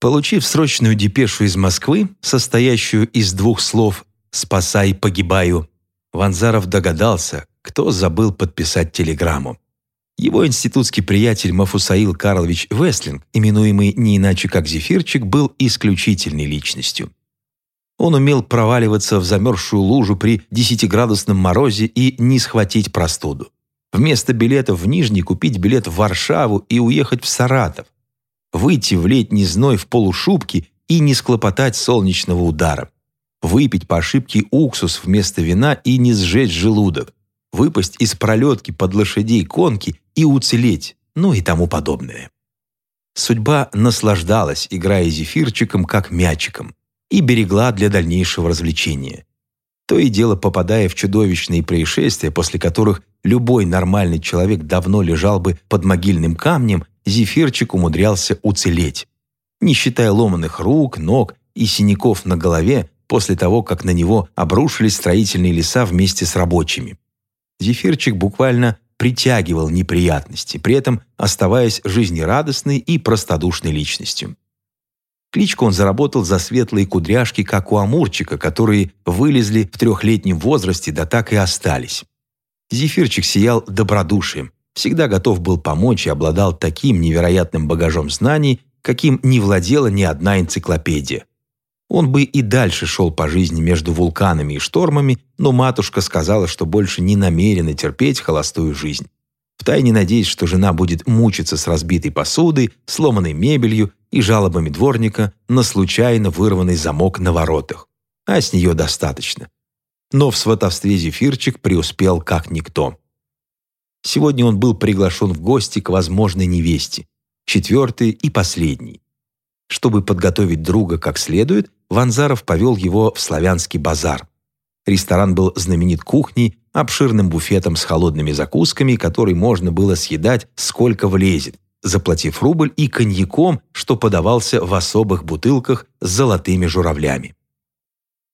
Получив срочную депешу из Москвы, состоящую из двух слов «спасай, погибаю», Ванзаров догадался, кто забыл подписать телеграмму. Его институтский приятель Мафусаил Карлович Вестлинг, именуемый не иначе как Зефирчик, был исключительной личностью. Он умел проваливаться в замерзшую лужу при десятиградусном морозе и не схватить простуду. Вместо билета в Нижний купить билет в Варшаву и уехать в Саратов выйти в летний зной в полушубке и не склопотать солнечного удара, выпить по ошибке уксус вместо вина и не сжечь желудок, выпасть из пролетки под лошадей конки и уцелеть, ну и тому подобное. Судьба наслаждалась, играя зефирчиком как мячиком, и берегла для дальнейшего развлечения. То и дело попадая в чудовищные происшествия, после которых любой нормальный человек давно лежал бы под могильным камнем Зефирчик умудрялся уцелеть. Не считая ломаных рук, ног и синяков на голове после того, как на него обрушились строительные леса вместе с рабочими. Зефирчик буквально притягивал неприятности, при этом оставаясь жизнерадостной и простодушной личностью. Кличку он заработал за светлые кудряшки, как у амурчика, которые вылезли в трехлетнем возрасте, да так и остались. Зефирчик сиял добродушием, всегда готов был помочь и обладал таким невероятным багажом знаний, каким не владела ни одна энциклопедия. Он бы и дальше шел по жизни между вулканами и штормами, но матушка сказала, что больше не намерена терпеть холостую жизнь. Втайне надеясь, что жена будет мучиться с разбитой посудой, сломанной мебелью и жалобами дворника на случайно вырванный замок на воротах. А с нее достаточно. Но в сватовстве Зефирчик преуспел как никто. Сегодня он был приглашен в гости к возможной невесте, четвертый и последний. Чтобы подготовить друга как следует, Ванзаров повел его в славянский базар. Ресторан был знаменит кухней, обширным буфетом с холодными закусками, который можно было съедать сколько влезет, заплатив рубль и коньяком, что подавался в особых бутылках с золотыми журавлями.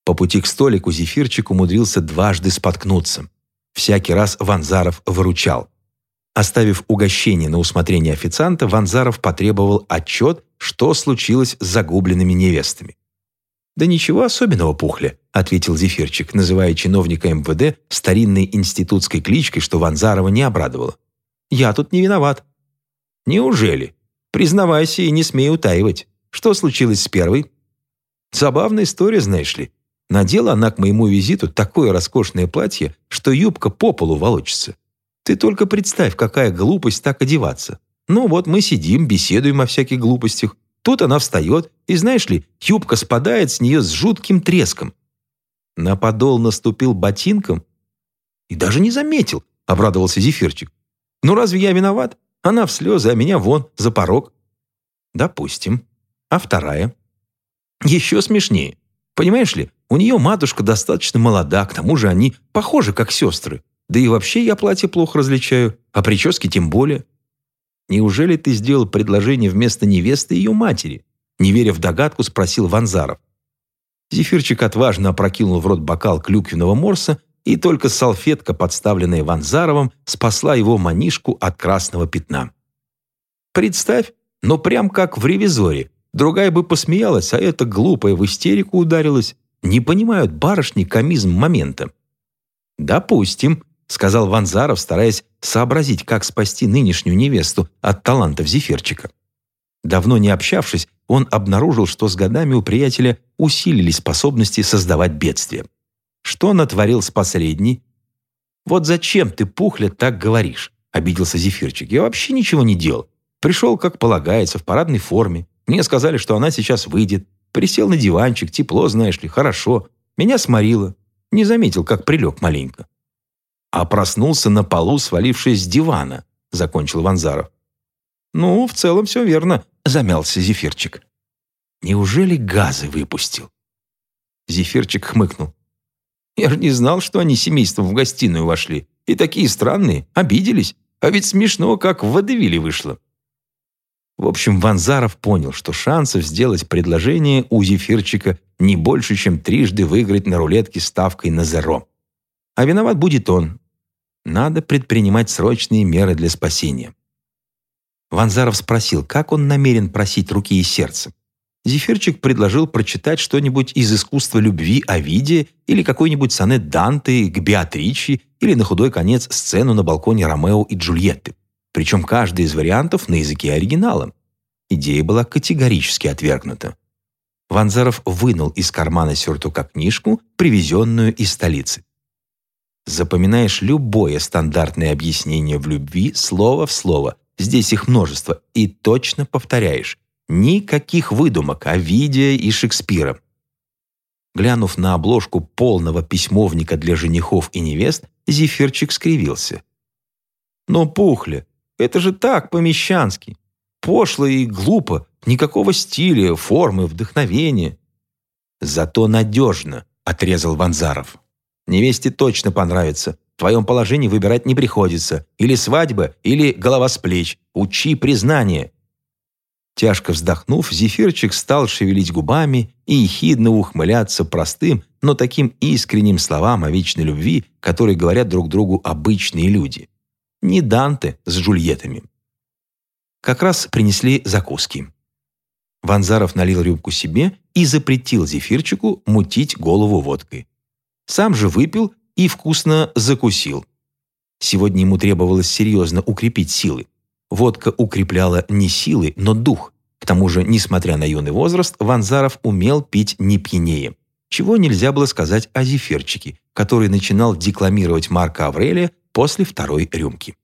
По пути к столику Зефирчик умудрился дважды споткнуться. Всякий раз Ванзаров выручал. Оставив угощение на усмотрение официанта, Ванзаров потребовал отчет, что случилось с загубленными невестами. «Да ничего особенного, Пухля», — ответил Зефирчик, называя чиновника МВД старинной институтской кличкой, что Ванзарова не обрадовало. «Я тут не виноват». «Неужели? Признавайся и не смей утаивать. Что случилось с первой?» «Забавная история, знаешь ли. Надела она к моему визиту такое роскошное платье, что юбка по полу волочится. Ты только представь, какая глупость так одеваться. Ну вот мы сидим, беседуем о всяких глупостях. Тут она встает, и знаешь ли, юбка спадает с нее с жутким треском. На подол наступил ботинком и даже не заметил, обрадовался Зефирчик. Ну разве я виноват? Она в слезы, а меня вон, за порог. Допустим. А вторая? Еще смешнее. Понимаешь ли, у нее матушка достаточно молода, к тому же они похожи, как сестры. Да и вообще я платье плохо различаю, а прически тем более. Неужели ты сделал предложение вместо невесты ее матери? Не веря в догадку, спросил Ванзаров. Зефирчик отважно опрокинул в рот бокал клюквенного морса, и только салфетка, подставленная Ванзаровым, спасла его манишку от красного пятна. Представь, но прям как в ревизоре. Другая бы посмеялась, а эта глупая в истерику ударилась. Не понимают барышни комизм момента. «Допустим», — сказал Ванзаров, стараясь сообразить, как спасти нынешнюю невесту от талантов Зефирчика. Давно не общавшись, он обнаружил, что с годами у приятеля усилились способности создавать бедствия. Что натворил с посредней? «Вот зачем ты, Пухля, так говоришь?» — обиделся Зефирчик. «Я вообще ничего не делал. Пришел, как полагается, в парадной форме. Мне сказали, что она сейчас выйдет. Присел на диванчик, тепло, знаешь ли, хорошо. Меня сморило. Не заметил, как прилег маленько. А проснулся на полу, свалившись с дивана, закончил Ванзаров. Ну, в целом все верно, замялся Зефирчик. Неужели газы выпустил? Зефирчик хмыкнул. Я же не знал, что они семейством в гостиную вошли. И такие странные, обиделись. А ведь смешно, как в водевиле вышло. В общем, Ванзаров понял, что шансов сделать предложение у Зефирчика не больше, чем трижды выиграть на рулетке ставкой на зеро. А виноват будет он. Надо предпринимать срочные меры для спасения. Ванзаров спросил, как он намерен просить руки и сердце. Зефирчик предложил прочитать что-нибудь из искусства любви Овидия или какой-нибудь сонет Данте к Беатричи или на худой конец сцену на балконе Ромео и Джульетты. Причем каждый из вариантов на языке оригинала. Идея была категорически отвергнута. Ванзаров вынул из кармана сюртука книжку, привезенную из столицы. Запоминаешь любое стандартное объяснение в любви слово в слово, здесь их множество, и точно повторяешь. Никаких выдумок Овидия и Шекспира. Глянув на обложку полного письмовника для женихов и невест, Зефирчик скривился. «Но, Пухля, это же так, по-мещански. Пошло и глупо, никакого стиля, формы, вдохновения». «Зато надежно», — отрезал Ванзаров. «Невесте точно понравится. В твоем положении выбирать не приходится. Или свадьба, или голова с плеч. Учи признание. Тяжко вздохнув, зефирчик стал шевелить губами и ехидно ухмыляться простым, но таким искренним словам о вечной любви, которые говорят друг другу обычные люди. Не Данте с Джульеттами. Как раз принесли закуски. Ванзаров налил рюмку себе и запретил зефирчику мутить голову водкой. Сам же выпил и вкусно закусил. Сегодня ему требовалось серьезно укрепить силы. Водка укрепляла не силы, но дух. К тому же, несмотря на юный возраст, Ванзаров умел пить не пьянее. Чего нельзя было сказать о зефирчике, который начинал декламировать Марка Аврелия после второй рюмки.